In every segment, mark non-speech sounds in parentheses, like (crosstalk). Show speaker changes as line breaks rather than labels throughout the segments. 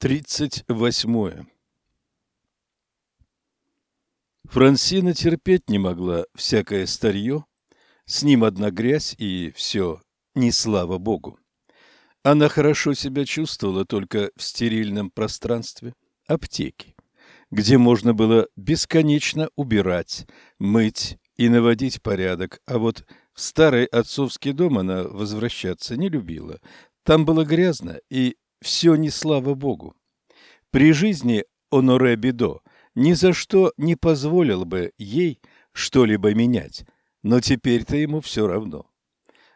Тридцать восьмое. Франсина терпеть не могла всякое старье, с ним одна грязь и все, не слава богу. Она хорошо себя чувствовала только в стерильном пространстве аптеки, где можно было бесконечно убирать, мыть и наводить порядок, а вот в старый отцовский дом она возвращаться не любила. Там было грязно и все не слава богу. При жизни Оноре Бидо ни за что не позволил бы ей что-либо менять, но теперь-то ему все равно.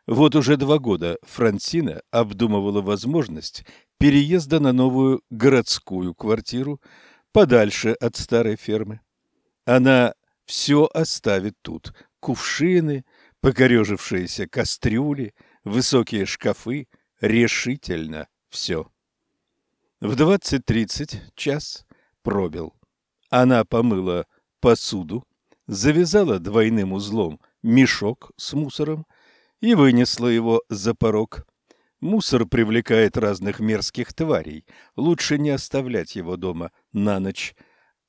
Вот уже два года Франсина обдумывала возможность переезда на новую городскую квартиру подальше от старой фермы. Она все оставит тут – кувшины, покорежившиеся кастрюли, высокие шкафы, решительно все. В 20.30 час пробил. Она помыла посуду, завязала двойным узлом мешок с мусором и вынесла его за порог. Мусор привлекает разных мерзких тварей. Лучше не оставлять его дома на ночь.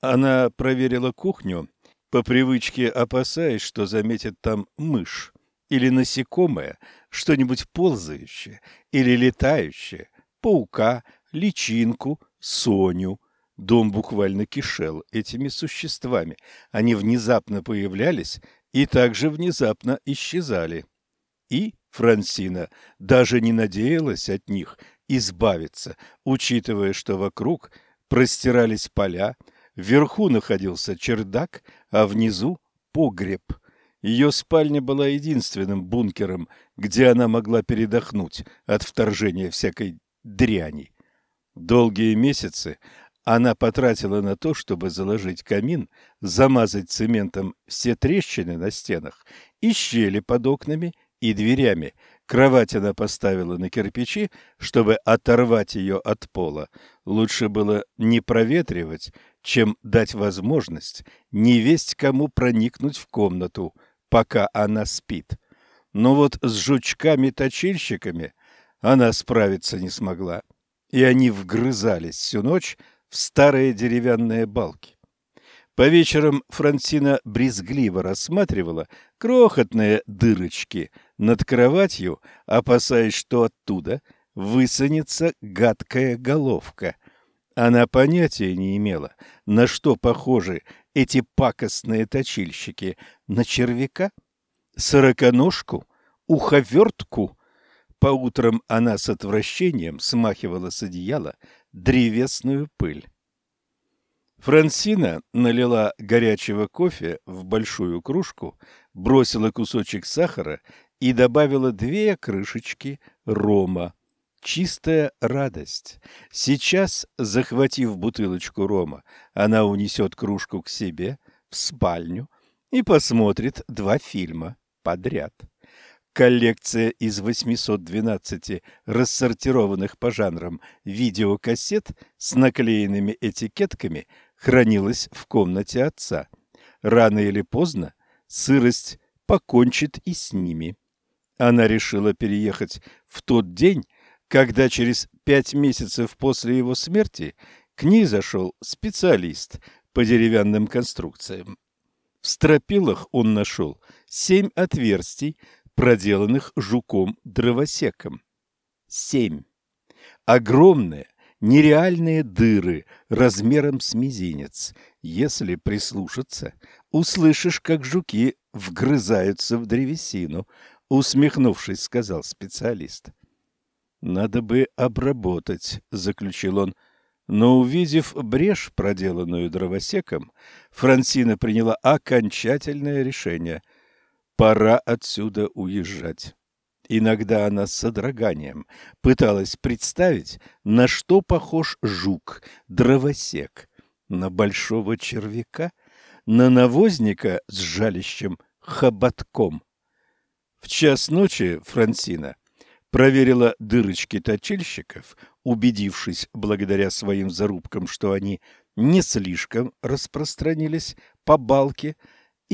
Она проверила кухню, по привычке опасаясь, что заметит там мышь или насекомое, что-нибудь ползающее или летающее, паука, личинку, Соню. Дом буквально кишел этими существами. Они внезапно появлялись и также внезапно исчезали. И Франсина даже не надеялась от них избавиться, учитывая, что вокруг простирались поля, вверху находился чердак, а внизу погреб. Ее спальня была единственным бункером, где она могла передохнуть от вторжения всякой дряни. Долгие месяцы она потратила на то, чтобы заложить камин, замазать цементом все трещины на стенах и щели под окнами и дверями. Кровать она поставила на кирпичи, чтобы оторвать ее от пола. Лучше было не проветривать, чем дать возможность не весть кому проникнуть в комнату, пока она спит. Но вот с жучками-точильщиками она справиться не смогла и они вгрызались всю ночь в старые деревянные балки. По вечерам Франсина брезгливо рассматривала крохотные дырочки над кроватью, опасаясь, что оттуда высунется гадкая головка. Она понятия не имела, на что похожи эти пакостные точильщики. На червяка? Сороконожку? Уховертку? По утрам она с отвращением смахивала с одеяла древесную пыль. Франсина налила горячего кофе в большую кружку, бросила кусочек сахара и добавила две крышечки рома. Чистая радость. Сейчас, захватив бутылочку рома, она унесет кружку к себе в спальню и посмотрит два фильма подряд. Коллекция из 812 рассортированных по жанрам видеокассет с наклеенными этикетками хранилась в комнате отца. Рано или поздно сырость покончит и с ними. Она решила переехать в тот день, когда через пять месяцев после его смерти к ней зашел специалист по деревянным конструкциям. В стропилах он нашел семь отверстий, проделанных жуком-дровосеком. Семь. Огромные, нереальные дыры размером с мизинец. Если прислушаться, услышишь, как жуки вгрызаются в древесину, усмехнувшись, сказал специалист. Надо бы обработать, заключил он. Но увидев брешь, проделанную дровосеком, Франсина приняла окончательное решение. Пора отсюда уезжать. Иногда она с содроганием пыталась представить, на что похож жук, дровосек, на большого червяка, на навозника с жалящим хоботком. В час ночи Франсина проверила дырочки точильщиков, убедившись благодаря своим зарубкам, что они не слишком распространились по балке,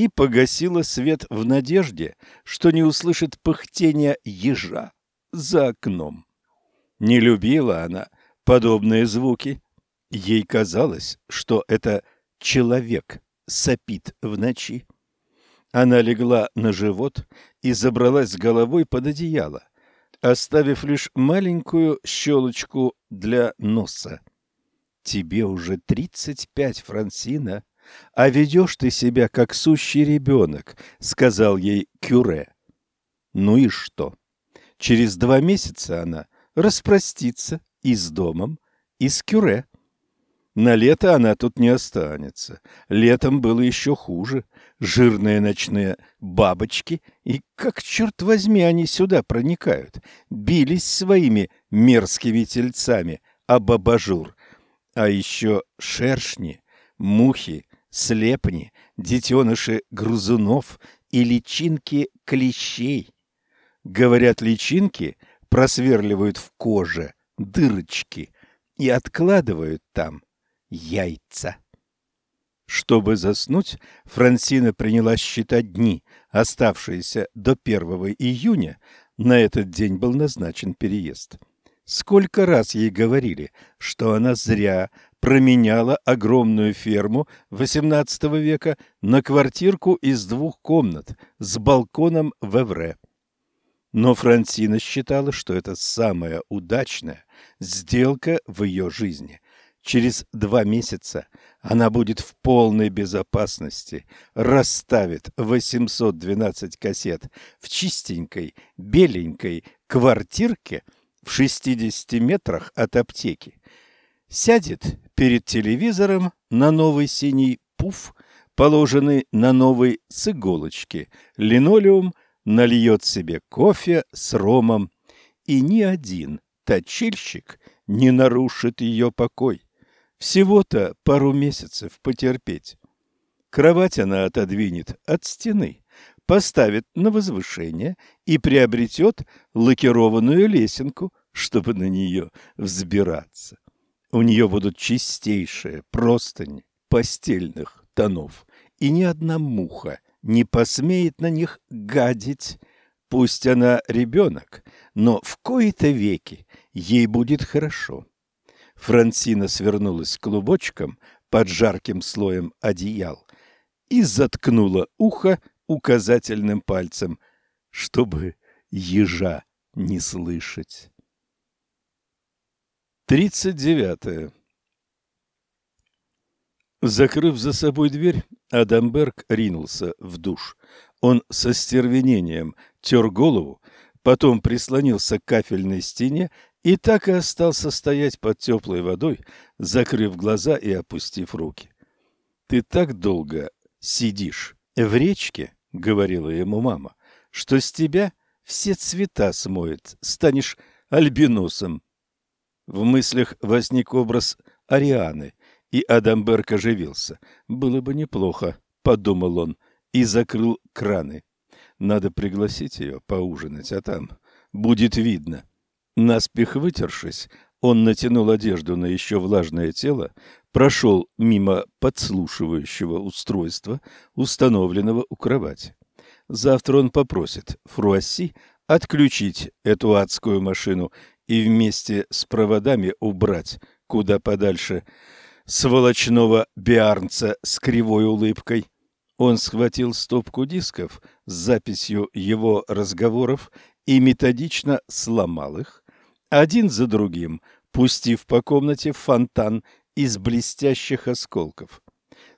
и погасила свет в надежде, что не услышит пыхтения ежа за окном. Не любила она подобные звуки Ей казалось, что это человек сопит в ночи. Она легла на живот и забралась головой под одеяло, оставив лишь маленькую щелочку для носа. «Тебе уже тридцать пять, Франсина, а ведешь ты себя как сущий ребенок», — сказал ей Кюре. «Ну и что? Через два месяца она распростится и с домом, и с Кюре». На лето она тут не останется. Летом было еще хуже. Жирные ночные бабочки. И как, черт возьми, они сюда проникают? Бились своими мерзкими тельцами об абажур. А еще шершни, мухи, слепни, детеныши грузунов и личинки клещей. Говорят, личинки просверливают в коже дырочки и откладывают там яйца. Чтобы заснуть, Франсина принялась считать дни, оставшиеся до 1 июня. На этот день был назначен переезд. Сколько раз ей говорили, что она зря променяла огромную ферму XVIII века на квартирку из двух комнат с балконом в Эвре. Но Франсина считала, что это самая удачная сделка в ее жизни – Через два месяца она будет в полной безопасности, расставит 812 кассет в чистенькой, беленькой квартирке в 60 метрах от аптеки. Сядет перед телевизором на новый синий пуф, положенный на новый с иголочки, линолеум, нальет себе кофе с ромом, и ни один точильщик не нарушит ее покой. Всего-то пару месяцев потерпеть. Кровать она отодвинет от стены, поставит на возвышение и приобретет лакированную лесенку, чтобы на нее взбираться. У нее будут чистейшие простыни постельных тонов, и ни одна муха не посмеет на них гадить. Пусть она ребенок, но в кои-то веки ей будет хорошо. Франсина свернулась клубочком под жарким слоем одеял и заткнула ухо указательным пальцем, чтобы ежа не слышать. Тридцать девятое. Закрыв за собой дверь, Адамберг ринулся в душ. Он со стервенением тер голову, потом прислонился к кафельной стене и так и остался стоять под теплой водой, закрыв глаза и опустив руки. «Ты так долго сидишь в речке, — говорила ему мама, — что с тебя все цвета смоет, станешь альбиносом». В мыслях возник образ Арианы, и Адамберг оживился. «Было бы неплохо», — подумал он, и закрыл краны. «Надо пригласить ее поужинать, а там будет видно». Наспех вытершись, он натянул одежду на еще влажное тело, прошел мимо подслушивающего устройства, установленного у кровати. Завтра он попросит Фруасси отключить эту адскую машину и вместе с проводами убрать куда подальше сволочного биарнца с кривой улыбкой. Он схватил стопку дисков с записью его разговоров и методично сломал их, один за другим, пустив по комнате фонтан из блестящих осколков.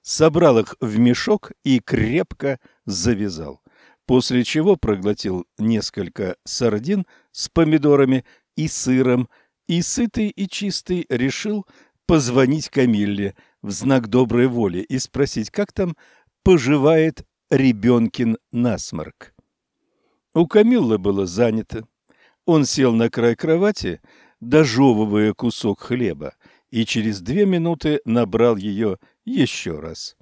Собрал их в мешок и крепко завязал, после чего проглотил несколько сардин с помидорами и сыром, и сытый и чистый решил позвонить Камилле в знак доброй воли и спросить, как там поживает ребенкин насморк. У Камиллы было занято. Он сел на край кровати, дожевывая кусок хлеба, и через две минуты набрал ее еще раз.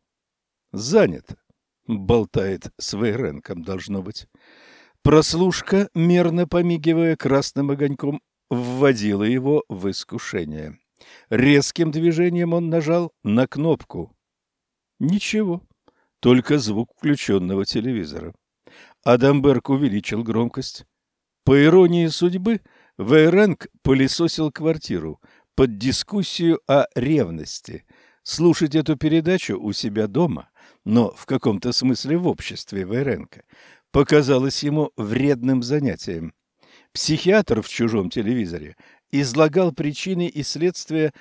«Занято», — болтает с Вейренком, должно быть. Прослушка, мерно помигивая красным огоньком, вводила его в искушение. Резким движением он нажал на кнопку. Ничего, только звук включенного телевизора. Адамберг увеличил громкость. По иронии судьбы, Вейренг пылесосил квартиру, под дискуссию о ревности. Слушать эту передачу у себя дома, но в каком-то смысле в обществе Вайренко, показалось ему вредным занятием. Психиатр в чужом телевизоре излагал причины и следствия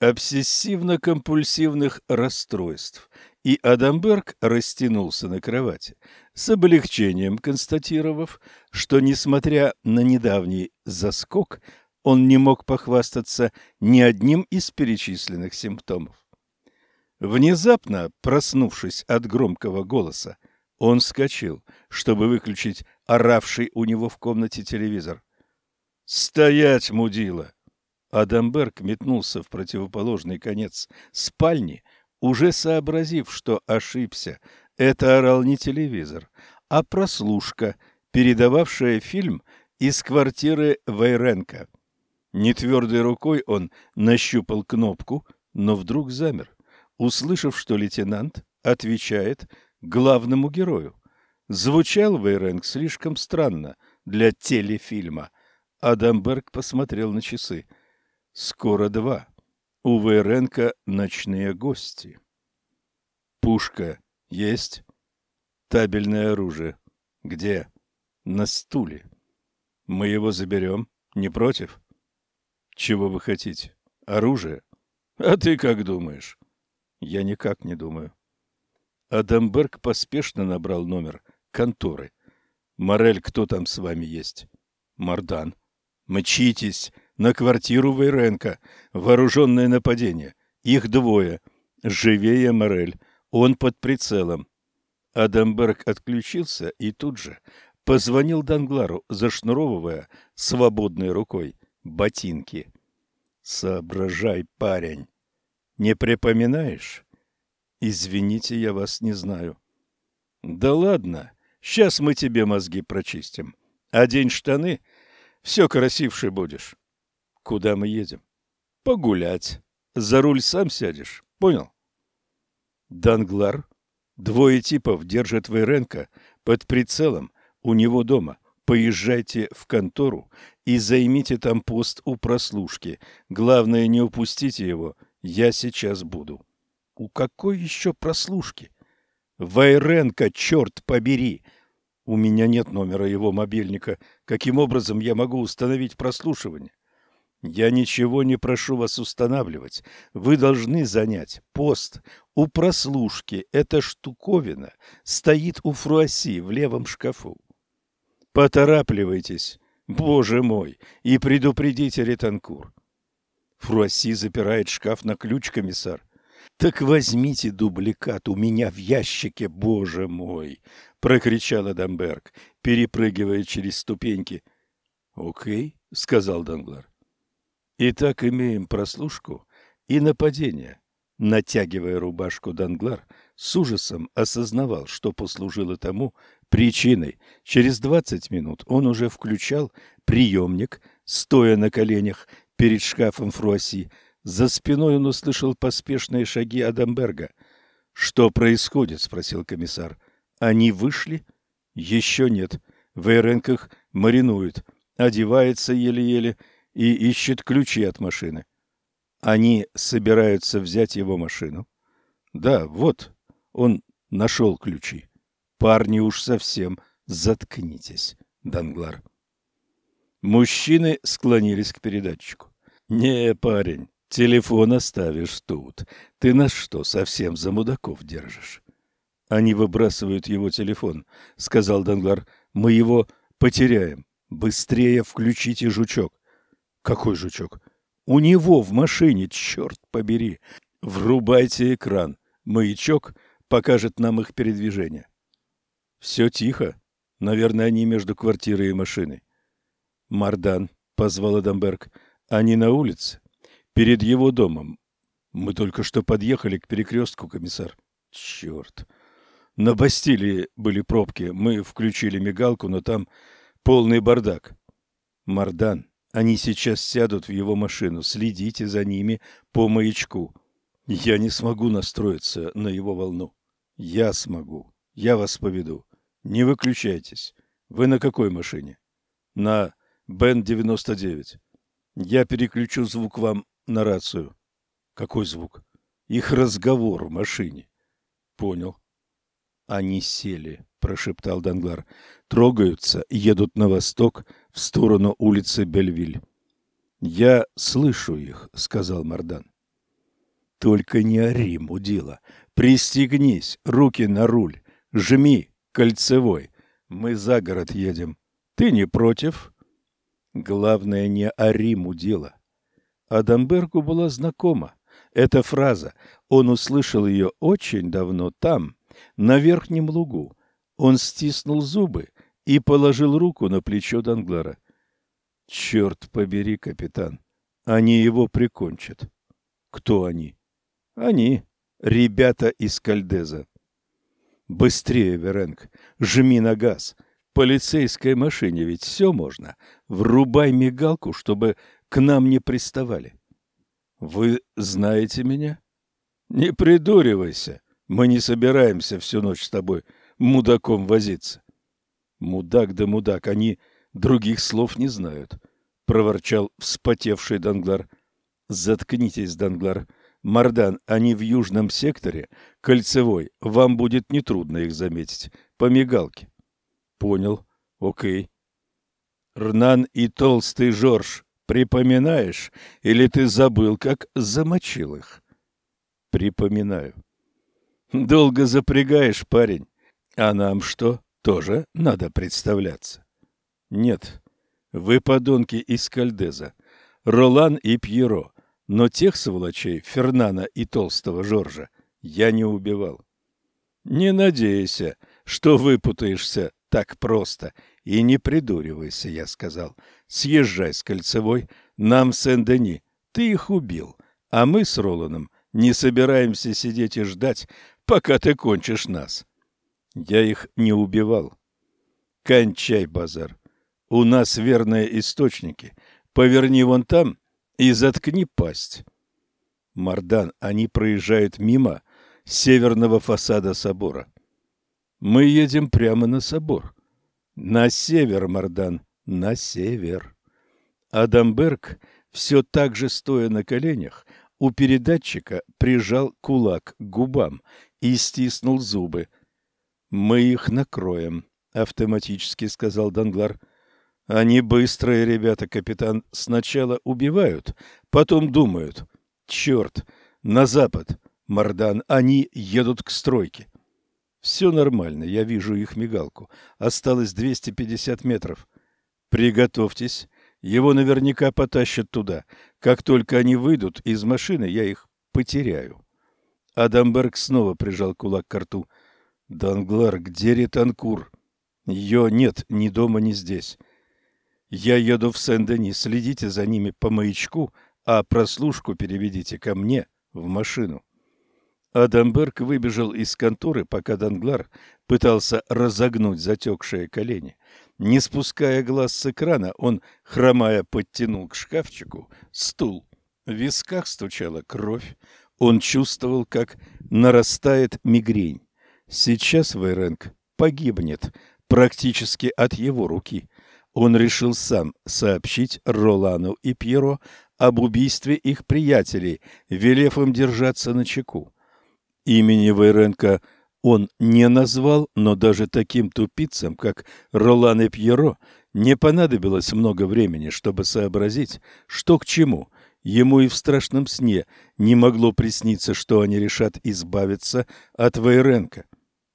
обсессивно-компульсивных расстройств, и Адамберг растянулся на кровати, с облегчением констатировав, что, несмотря на недавний заскок, он не мог похвастаться ни одним из перечисленных симптомов. Внезапно, проснувшись от громкого голоса, он вскочил, чтобы выключить оравший у него в комнате телевизор. «Стоять, мудила!» Адамберг метнулся в противоположный конец спальни, уже сообразив, что ошибся. Это орал не телевизор, а прослушка, передававшая фильм из квартиры Вейренко. Нетвердой рукой он нащупал кнопку, но вдруг замер, услышав, что лейтенант отвечает главному герою. Звучал Вейренг слишком странно для телефильма. Адамберг посмотрел на часы. Скоро два. У Вейренка ночные гости. Пушка есть? Табельное оружие. Где? На стуле. Мы его заберем. Не против? Чего вы хотите? Оружие? А ты как думаешь? Я никак не думаю. Адамберг поспешно набрал номер конторы. Морель, кто там с вами есть? Мардан. Мчитесь на квартиру Вейренко. Вооруженное нападение. Их двое. Живее Морель. Он под прицелом. Адамберг отключился и тут же позвонил Данглару, зашнуровывая свободной рукой ботинки. Соображай, парень. Не припоминаешь? Извините, я вас не знаю. Да ладно, сейчас мы тебе мозги прочистим. Одень штаны, все красивше будешь. Куда мы едем? Погулять. За руль сам сядешь, понял? Данглар. Двое типов держат Вейренко под прицелом у него дома. Поезжайте в контору и займите там пост у прослушки. Главное, не упустите его. Я сейчас буду. У какой еще прослушки? Вайренко, черт побери! У меня нет номера его мобильника. Каким образом я могу установить прослушивание? Я ничего не прошу вас устанавливать. Вы должны занять пост у прослушки. Эта штуковина стоит у фруасси в левом шкафу. Поторапливайтесь, боже мой, и предупредите Ретанкур. Фруасси запирает шкаф на ключ, комиссар. Так возьмите дубликат у меня в ящике, боже мой, прокричал Адамберг, перепрыгивая через ступеньки. О'кей, сказал Данглар. Итак, имеем прослушку и нападение. Натягивая рубашку, Данглар с ужасом осознавал, что послужило тому причиной. Через двадцать минут он уже включал приемник, стоя на коленях перед шкафом Фруасси, за спиной он услышал поспешные шаги Адамберга. «Что происходит?» — спросил комиссар. «Они вышли?» «Еще нет. В Эренках маринуют. Одевается еле-еле и ищет ключи от машины. Они собираются взять его машину?» «Да, вот. Он нашел ключи. Парни уж совсем заткнитесь, Данглар». Мужчины склонились к передатчику. «Не, парень, Телефон оставишь тут. Ты нас что, совсем за мудаков держишь? Они выбрасывают его телефон, сказал Данглар. Мы его потеряем. Быстрее включите жучок. Какой жучок? У него в машине, черт побери. Врубайте экран. Маячок покажет нам их передвижение. Все тихо. Наверное, они между квартирой и машиной. Мардан, позвал Адамберг. Они на улице перед его домом. Мы только что подъехали к перекрестку, комиссар. Черт. На Бастилии были пробки. Мы включили мигалку, но там полный бардак. Мардан, они сейчас сядут в его машину. Следите за ними по маячку. Я не смогу настроиться на его волну. Я смогу. Я вас поведу. Не выключайтесь. Вы на какой машине? На Бен 99. Я переключу звук вам на рацию. Какой звук? Их разговор в машине. Понял. Они сели, прошептал Данглар. Трогаются, едут на восток, в сторону улицы Бельвиль. Я слышу их, сказал Мардан. Только не ори, мудила. Пристегнись, руки на руль, жми, кольцевой. Мы за город едем. Ты не против? Главное, не ори, мудила. Адамбергу была знакома эта фраза. Он услышал ее очень давно там, на верхнем лугу. Он стиснул зубы и положил руку на плечо Данглара. Черт побери, капитан, они его прикончат. Кто они? Они, ребята из Кальдеза. Быстрее, Веренг, жми на газ. Полицейской машине ведь все можно. Врубай мигалку, чтобы к нам не приставали. Вы знаете меня? Не придуривайся. Мы не собираемся всю ночь с тобой мудаком возиться. Мудак да мудак, они других слов не знают, проворчал вспотевший Данглар. Заткнитесь, Данглар. Мардан, они в южном секторе, кольцевой. Вам будет нетрудно их заметить. По мигалке. Понял. Окей. Рнан и толстый Жорж. Припоминаешь? Или ты забыл, как замочил их? Припоминаю. Долго запрягаешь, парень. А нам что? Тоже надо представляться. Нет. Вы подонки из Кальдеза. Ролан и Пьеро. Но тех сволочей, Фернана и толстого Жоржа, я не убивал. Не надейся, что выпутаешься так просто. И не придуривайся, я сказал. Съезжай с Кольцевой, нам в Сен-Дени. Ты их убил, а мы с Роланом не собираемся сидеть и ждать, пока ты кончишь нас. Я их не убивал. Кончай базар. У нас верные источники. Поверни вон там и заткни пасть. Мардан, они проезжают мимо северного фасада собора. Мы едем прямо на собор. На север, Мардан, на север. Адамберг, все так же стоя на коленях, у передатчика прижал кулак к губам и стиснул зубы. «Мы их накроем», — автоматически сказал Данглар. Они быстрые ребята, капитан. Сначала убивают, потом думают. Черт, на запад, Мардан, они едут к стройке. Все нормально, я вижу их мигалку. Осталось 250 метров. Приготовьтесь, его наверняка потащат туда. Как только они выйдут из машины, я их потеряю. Адамберг снова прижал кулак к рту. Данглар, где Ретанкур? Ее нет ни дома, ни здесь. Я еду в Сен-Дени, следите за ними по маячку, а прослушку переведите ко мне в машину. Адамберг выбежал из конторы, пока Данглар пытался разогнуть затекшие колени. Не спуская глаз с экрана, он, хромая, подтянул к шкафчику стул. В висках стучала кровь. Он чувствовал, как нарастает мигрень. Сейчас Вейренг погибнет практически от его руки он решил сам сообщить Ролану и Пьеро об убийстве их приятелей, велев им держаться на чеку. Имени Вейренко он не назвал, но даже таким тупицам, как Ролан и Пьеро, не понадобилось много времени, чтобы сообразить, что к чему. Ему и в страшном сне не могло присниться, что они решат избавиться от Вейренко.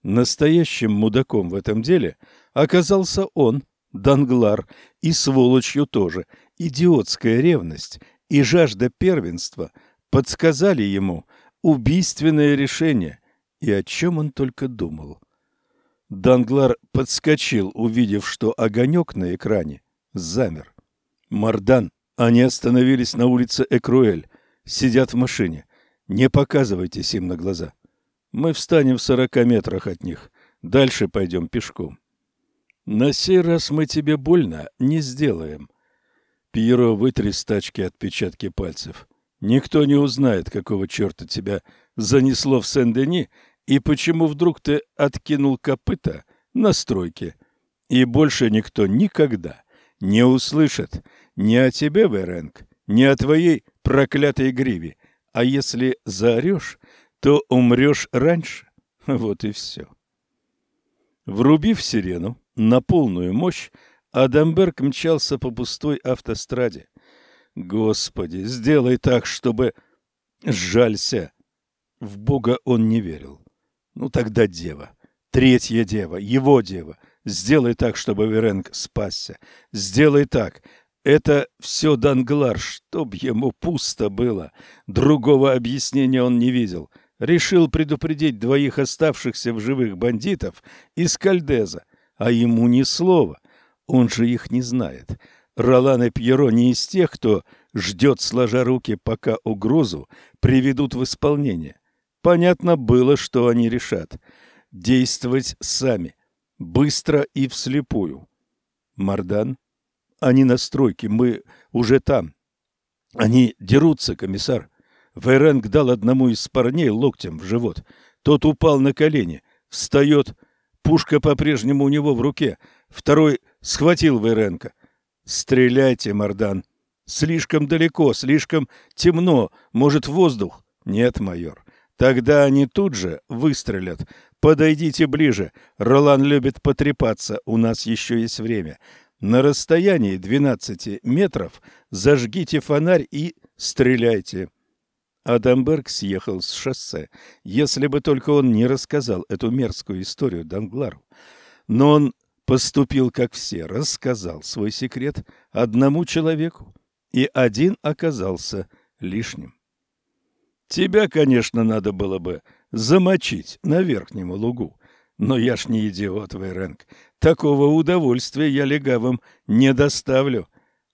Настоящим мудаком в этом деле оказался он, Данглар, и сволочью тоже. Идиотская ревность и жажда первенства подсказали ему убийственное решение, и о чем он только думал. Данглар подскочил, увидев, что огонек на экране замер. Мардан, они остановились на улице Экруэль, сидят в машине. Не показывайтесь им на глаза. Мы встанем в сорока метрах от них. Дальше пойдем пешком. На сей раз мы тебе больно не сделаем. Пьеро вытри с тачки отпечатки пальцев. Никто не узнает, какого черта тебя занесло в Сен-Дени и почему вдруг ты откинул копыта на стройке. И больше никто никогда не услышит ни о тебе, Веренг, ни о твоей проклятой гриве. А если заорешь, то умрешь раньше. (laughs) Вот и все. Врубив сирену на полную мощь, Адамберг мчался по пустой автостраде. Господи, сделай так, чтобы... Жалься. В Бога он не верил. Ну тогда дева, третья дева, его дева. Сделай так, чтобы Веренг спасся. Сделай так. Это все Данглар, чтоб ему пусто было. Другого объяснения он не видел. Решил предупредить двоих оставшихся в живых бандитов из Кальдеза, а ему ни слова. Он же их не знает. Ролан и Пьеро не из тех, кто ждет, сложа руки, пока угрозу приведут в исполнение. Понятно было, что они решат. Действовать сами, быстро и вслепую. Мардан, они на стройке, мы уже там. Они дерутся, комиссар. Вейренг дал одному из парней локтем в живот. Тот упал на колени, встает, пушка по-прежнему у него в руке. Второй схватил Вейренка. «Стреляйте, Мардан!» Слишком далеко, слишком темно, может, воздух? Нет, майор. Тогда они тут же выстрелят. Подойдите ближе. Ролан любит потрепаться, у нас еще есть время. На расстоянии 12 метров зажгите фонарь и стреляйте. Адамберг съехал с шоссе. Если бы только он не рассказал эту мерзкую историю Данглару. Но он поступил как все, рассказал свой секрет одному человеку и один оказался лишним. Тебя, конечно, надо было бы замочить на верхнем лугу, но я ж не идиот, Вейренг. Такого удовольствия я легавым не доставлю.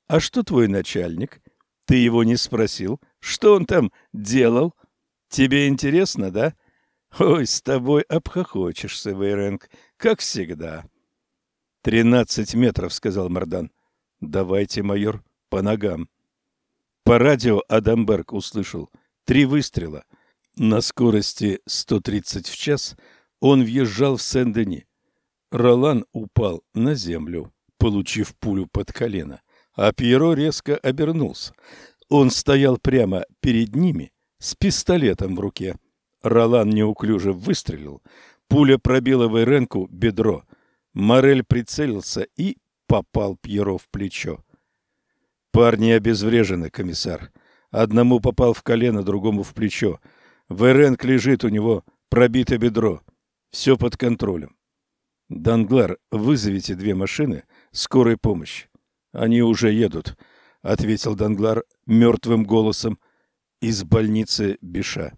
А что твой начальник? Ты его не спросил, что он там делал? Тебе интересно, да? Ой, с тобой обхохочешься, Вейренг, как всегда. «Тринадцать метров», — сказал Мардан. «Давайте, майор, по ногам. По радио Адамберг услышал три выстрела. На скорости 130 в час он въезжал в Сен-Дени. Ролан упал на землю, получив пулю под колено, а Пьеро резко обернулся. Он стоял прямо перед ними с пистолетом в руке. Ролан неуклюже выстрелил. Пуля пробила Вейренку бедро. Морель прицелился и попал Пьеро в плечо. Парни обезврежены, комиссар. Одному попал в колено, другому в плечо. Веренк лежит, у него пробито бедро. Все под контролем. Данглар, вызовите две машины скорой помощи. Они уже едут, ответил Данглар мертвым голосом из больницы Биша.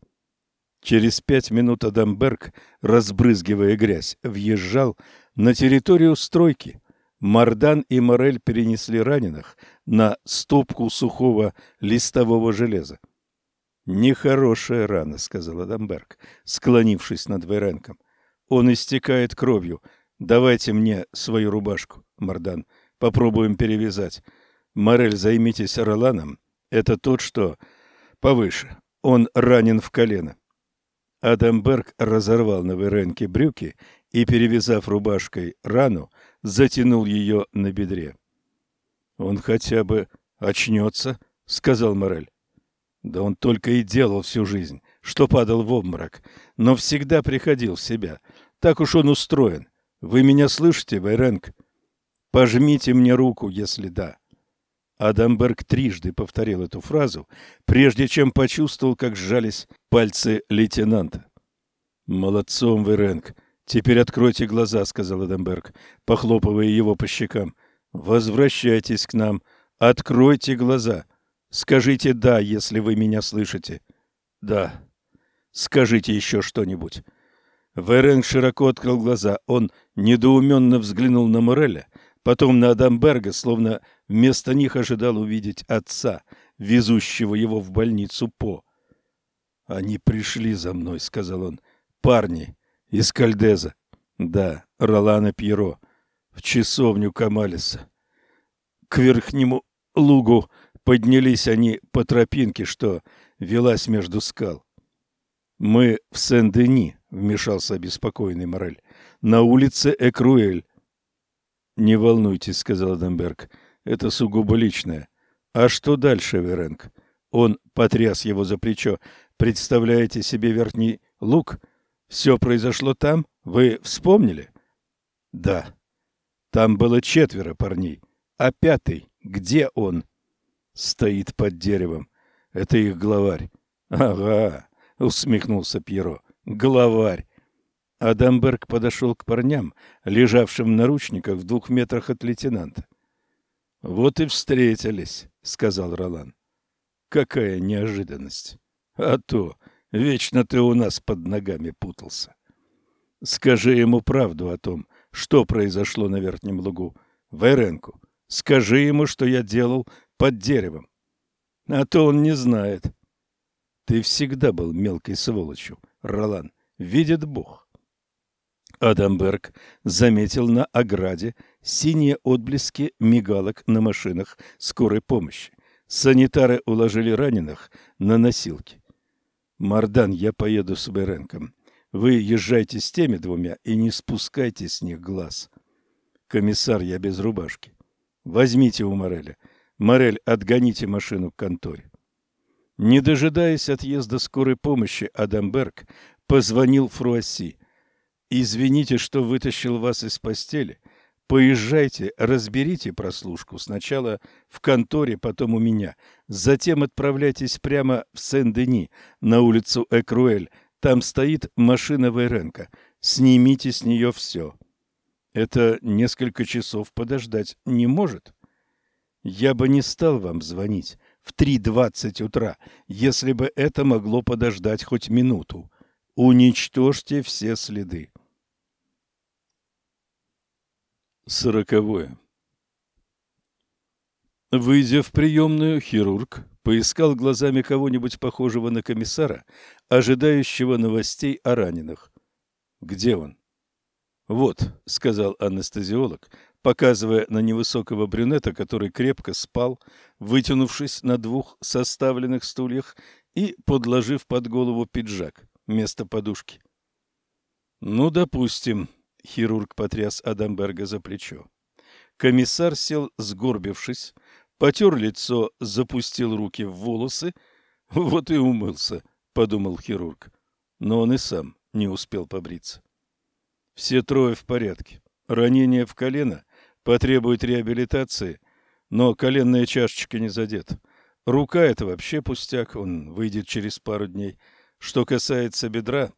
Через пять минут Адамберг, разбрызгивая грязь, въезжал на территорию стройки. Мардан и Морель перенесли раненых на стопку сухого листового железа. «Нехорошая рана», — сказал Адамберг, склонившись над Вейренком. «Он истекает кровью. Давайте мне свою рубашку, Мардан. Попробуем перевязать. Морель, займитесь Роланом. Это тот, что повыше. Он ранен в колено». Адамберг разорвал на Вейренке брюки и, перевязав рубашкой рану, затянул ее на бедре. «Он хотя бы очнется», — сказал Морель. «Да он только и делал всю жизнь, что падал в обморок, но всегда приходил в себя. Так уж он устроен. Вы меня слышите, Вайренг? Пожмите мне руку, если да». Адамберг трижды повторил эту фразу, прежде чем почувствовал, как сжались пальцы лейтенанта. «Молодцом, Веренг. Теперь откройте глаза», — сказал Адамберг, похлопывая его по щекам. Возвращайтесь к нам. Откройте глаза. Скажите «да», если вы меня слышите. «Да». Скажите еще что-нибудь. Веренг широко открыл глаза. Он недоуменно взглянул на Мореля, потом на Адамберга, словно вместо них ожидал увидеть отца, везущего его в больницу По. «Они пришли за мной», — сказал он. «Парни из Кальдеза». «Да, Ролана Пьеро в часовню Камалиса. К верхнему лугу поднялись они по тропинке, что велась между скал. «Мы в Сен-Дени», — вмешался обеспокоенный Морель, — «на улице Экруэль». «Не волнуйтесь», — сказал Демберг, — «это сугубо личное. А что дальше, Веренг? Он потряс его за плечо. Представляете себе верхний луг? Все произошло там? Вы вспомнили? Да. Там было четверо парней. А пятый, где он? Стоит под деревом. Это их главарь. Ага, усмехнулся Пьеро. Главарь. Адамберг подошел к парням, лежавшим в наручниках в двух метрах от лейтенанта. Вот и встретились, сказал Ролан. Какая неожиданность. А то вечно ты у нас под ногами путался. Скажи ему правду о том, что произошло на верхнем лугу. Вайренку. Скажи ему, что я делал под деревом. А то он не знает. Ты всегда был мелкой сволочью, Ролан. Видит Бог. Адамберг заметил на ограде синие отблески мигалок на машинах скорой помощи. Санитары уложили раненых на носилки. «Мардан, я поеду с Беренком. Вы езжайте с теми двумя и не спускайте с них глаз. Комиссар, я без рубашки. Возьмите у Мореля. Морель, отгоните машину к конторе. Не дожидаясь отъезда скорой помощи, Адамберг позвонил Фруасси. «Извините, что вытащил вас из постели. Поезжайте, разберите прослушку. Сначала в конторе, потом у меня. Затем отправляйтесь прямо в Сен-Дени, на улицу Экруэль. Там стоит машина Вейренко. Снимите с нее все. Это несколько часов подождать не может. Я бы не стал вам звонить в 3.20 утра, если бы это могло подождать хоть минуту. Уничтожьте все следы. Сороковое. Выйдя в приемную, хирург поискал глазами кого-нибудь похожего на комиссара, ожидающего новостей о раненых. Где он? Вот, сказал анестезиолог, показывая на невысокого брюнета, который крепко спал, вытянувшись на двух составленных стульях и подложив под голову пиджак вместо подушки. Ну, допустим, хирург потряс Адамберга за плечо. Комиссар сел, сгорбившись, потер лицо, запустил руки в волосы. (laughs) Вот и умылся, подумал хирург. Но он и сам не успел побриться. Все трое в порядке. Ранение в колено потребует реабилитации, но коленная чашечка не задета. Рука – это вообще пустяк, он выйдет через пару дней. Что касается бедра,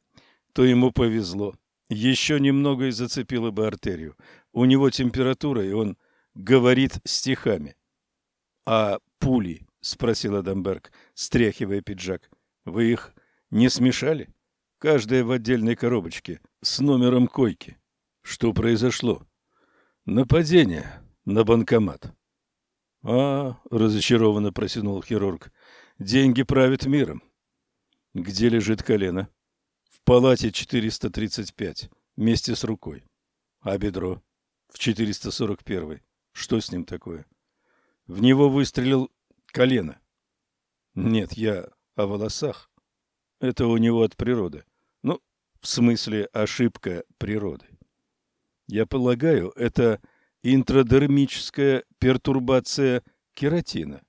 то ему повезло. Еще немного и зацепило бы артерию. У него температура, и он говорит стихами. А пули? спросил Адамберг, стряхивая пиджак. Вы их не смешали? Каждая в отдельной коробочке с номером койки. Что произошло? Нападение на банкомат. А, разочарованно протянул хирург. Деньги правят миром. Где лежит колено? В палате 435, вместе с рукой. А бедро? В 441. Что с ним такое? В него выстрелил колено. Нет, я о волосах. Это у него от природы. Ну, в смысле, ошибка природы. Я полагаю, это интрадермическая пертурбация кератина.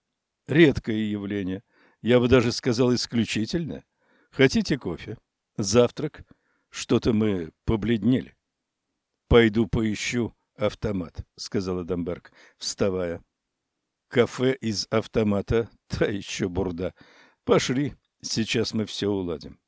Редкое явление. Я бы даже сказал исключительное. Хотите кофе? Завтрак? Что-то мы побледнели. Пойду поищу автомат, сказала Дамберг, вставая. Кафе из автомата, та еще бурда. Пошли, сейчас мы все уладим.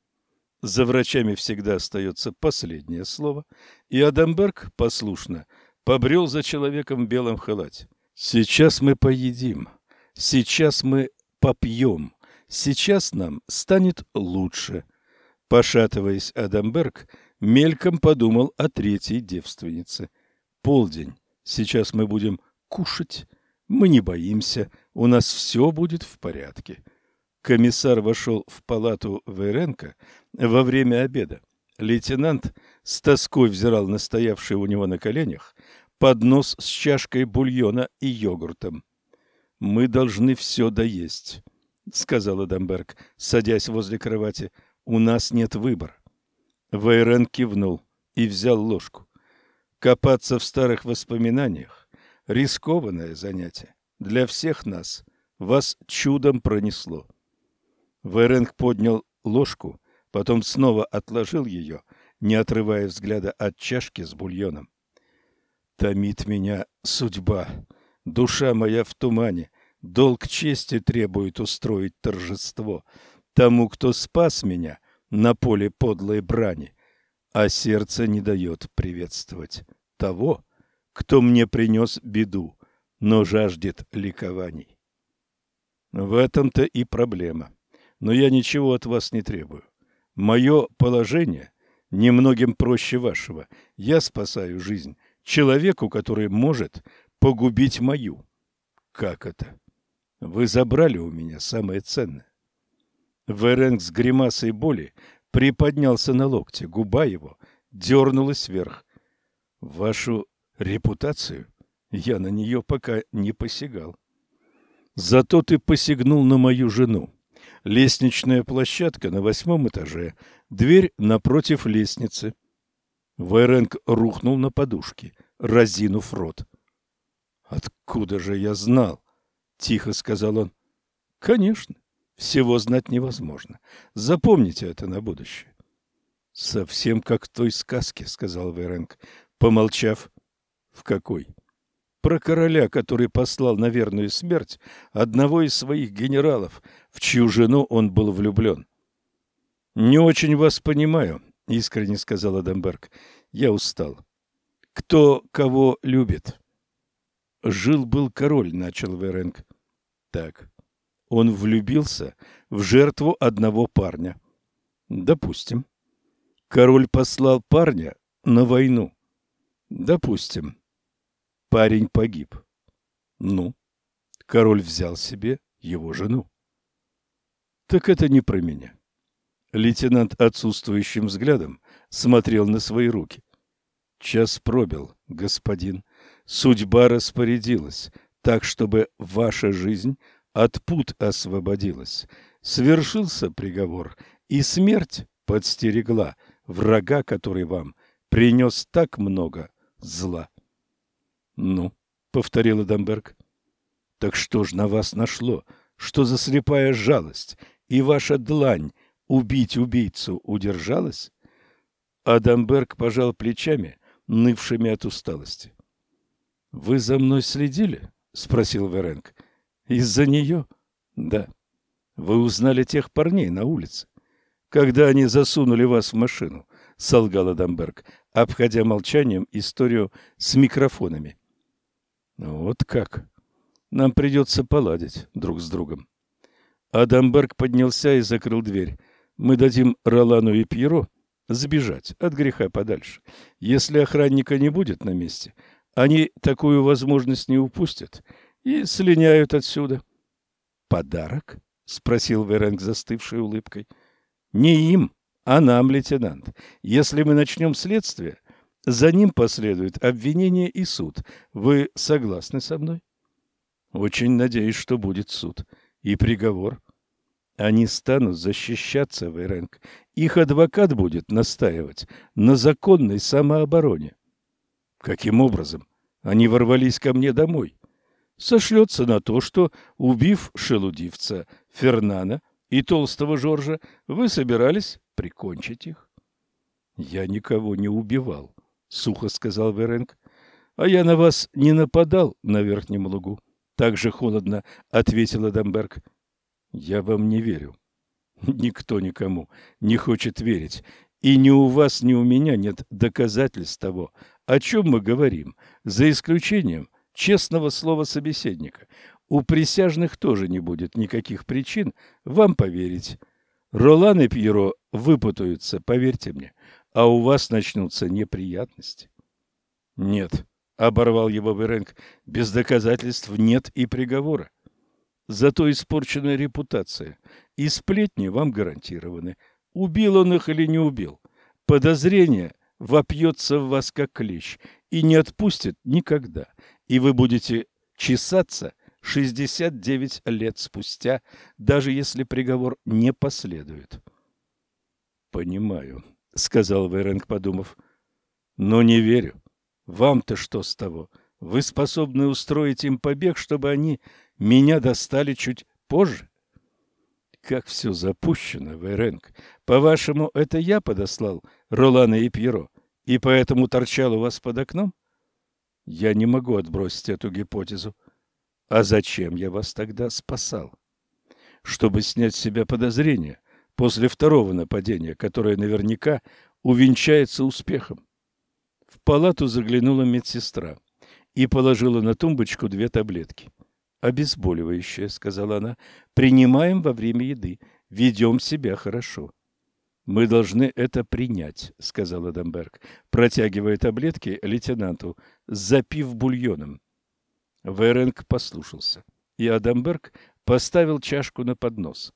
За врачами всегда остается последнее слово, и Адамберг послушно побрел за человеком в белом халате. Сейчас мы поедим, сейчас мы попьем, сейчас нам станет лучше. Пошатываясь, Адамберг мельком подумал о третьей девственнице. Полдень, сейчас мы будем кушать, мы не боимся, у нас все будет в порядке. Комиссар вошел в палату Веренко во время обеда. Лейтенант с тоской взирал на стоявший у него на коленях поднос с чашкой бульона и йогуртом. «Мы должны все доесть», — сказал Адамберг, садясь возле кровати. «У нас нет выбора». Вейрен кивнул и взял ложку. Копаться в старых воспоминаниях — рискованное занятие. Для всех нас вас чудом пронесло. Веренг поднял ложку, потом снова отложил ее, не отрывая взгляда от чашки с бульоном. Томит меня судьба, душа моя в тумане, долг чести требует устроить торжество тому, кто спас меня на поле подлой брани, а сердце не дает приветствовать того, кто мне принес беду, но жаждет ликований. В этом-то и проблема. Но я ничего от вас не требую. Мое положение немногим проще вашего. Я спасаю жизнь человеку, который может погубить мою. Как это? Вы забрали у меня самое ценное. Веренг с гримасой боли приподнялся на локте, губа его дернулась вверх. Вашу репутацию я на нее пока не посягал. Зато ты посягнул на мою жену. Лестничная площадка на восьмом этаже, дверь напротив лестницы. Вайренг рухнул на подушки, разинув рот. «Откуда же я знал?» — тихо сказал он. «Конечно, всего знать невозможно. Запомните это на будущее». «Совсем как в той сказке», — сказал Вайренг, помолчав. «В какой?» про короля, который послал на верную смерть одного из своих генералов, в чью жену он был влюблен. «Не очень вас понимаю», — искренне сказал Адамберг. «Я устал. Кто кого любит?» «Жил-был король», — начал Веренг. «Так. Он влюбился в жертву одного парня. Допустим. Король послал парня на войну. Допустим. Парень погиб. Ну, король взял себе его жену. Так это не про меня. Лейтенант отсутствующим взглядом смотрел на свои руки. Час пробил, господин. Судьба распорядилась так, чтобы ваша жизнь от пут освободилась. Свершился приговор, и смерть подстерегла врага, который вам принес так много зла. Ну, повторил Эдамберг. Так что ж на вас нашло? Что за слепая жалость? И ваша длань убить убийцу удержалась? Адамберг пожал плечами, нывшими от усталости. Вы за мной следили? спросил Веренг. Из-за нее? Да. Вы узнали тех парней на улице, когда они засунули вас в машину, солгал Адамберг, обходя молчанием историю с микрофонами. Вот как. Нам придется поладить друг с другом. Адамберг поднялся и закрыл дверь. Мы дадим Ролану и Пьеро сбежать от греха подальше. Если охранника не будет на месте, они такую возможность не упустят и слиняют отсюда. Подарок? спросил Веренг застывшей улыбкой. Не им, а нам, лейтенант. Если мы начнем следствие, за ним последует обвинение и суд. Вы согласны со мной? Очень надеюсь, что будет суд и приговор. Они станут защищаться, Вейренг. Их адвокат будет настаивать на законной самообороне. Каким образом? Они ворвались ко мне домой. Сошлется на то, что, убив шелудивца Фернана и толстого Жоржа, вы собирались прикончить их. Я никого не убивал. — сухо сказал Веренг. — А я на вас не нападал на верхнем лугу. Так же холодно ответил Адамберг. — Я вам не верю. (laughs) Никто никому не хочет верить. И ни у вас, ни у меня нет доказательств того, о чем мы говорим, за исключением честного слова собеседника. У присяжных тоже не будет никаких причин вам поверить. Ролан и Пьеро выпутаются, поверьте мне а у вас начнутся неприятности. Нет, оборвал его Беренг, без доказательств нет и приговора. Зато испорченная репутация и сплетни вам гарантированы. Убил он их или не убил. Подозрение вопьется в вас как клещ и не отпустит никогда. И вы будете чесаться 69 лет спустя, даже если приговор не последует. Понимаю, сказал Веренг, подумав. Но не верю. Вам-то что с того? Вы способны устроить им побег, чтобы они меня достали чуть позже? Как все запущено, Вейренг. По-вашему, это я подослал Ролана и Пьеро, и поэтому торчал у вас под окном? Я не могу отбросить эту гипотезу. А зачем я вас тогда спасал? Чтобы снять с себя подозрения после второго нападения, которое наверняка увенчается успехом. В палату заглянула медсестра и положила на тумбочку две таблетки. «Обезболивающее», — сказала она, — «принимаем во время еды, ведем себя хорошо». «Мы должны это принять», — сказал Адамберг, протягивая таблетки лейтенанту, запив бульоном. Веренг послушался, и Адамберг поставил чашку на поднос.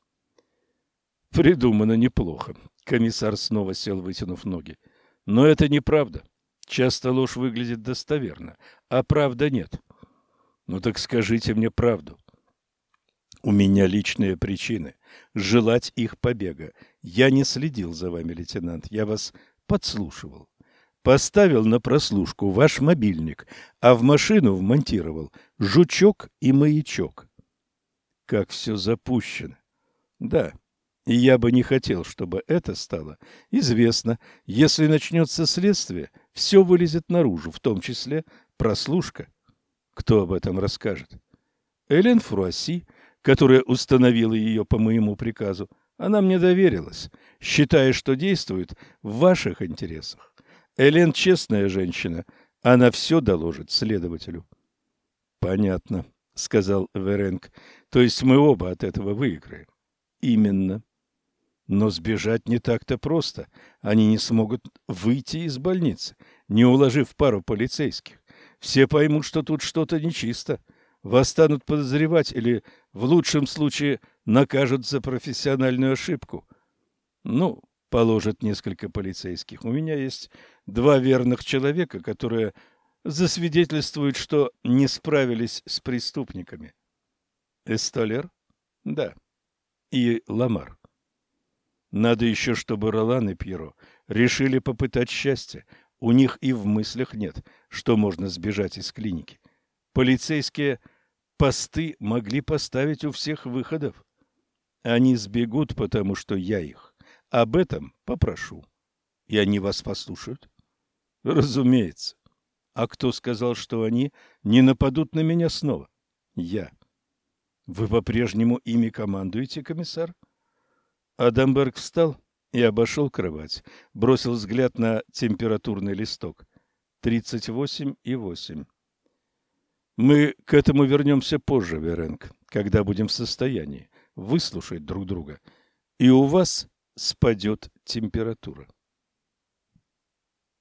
Придумано неплохо. Комиссар снова сел, вытянув ноги. Но это неправда. Часто ложь выглядит достоверно, а правда нет. Ну так скажите мне правду. У меня личные причины желать их побега. Я не следил за вами, лейтенант. Я вас подслушивал. Поставил на прослушку ваш мобильник, а в машину вмонтировал жучок и маячок. Как все запущено. Да, и я бы не хотел, чтобы это стало известно. Если начнется следствие, все вылезет наружу, в том числе прослушка. Кто об этом расскажет? Элен Фруасси, которая установила ее по моему приказу, она мне доверилась, считая, что действует в ваших интересах. Элен честная женщина, она все доложит следователю. Понятно, сказал Веренг. То есть мы оба от этого выиграем. Именно. Но сбежать не так-то просто. Они не смогут выйти из больницы, не уложив пару полицейских. Все поймут, что тут что-то нечисто. Вас станут подозревать или, в лучшем случае, накажут за профессиональную ошибку. Ну, положат несколько полицейских. У меня есть два верных человека, которые засвидетельствуют, что не справились с преступниками. Эстолер? Да. И Ламар. Надо еще, чтобы Ролан и Пьеро решили попытать счастье. У них и в мыслях нет, что можно сбежать из клиники. Полицейские посты могли поставить у всех выходов. Они сбегут, потому что я их. Об этом попрошу. И они вас послушают? Разумеется. А кто сказал, что они не нападут на меня снова? Я. Вы по-прежнему ими командуете, комиссар? — Адамберг встал и обошел кровать, бросил взгляд на температурный листок. Тридцать восемь и восемь. Мы к этому вернемся позже, Веренг, когда будем в состоянии выслушать друг друга, и у вас спадет температура.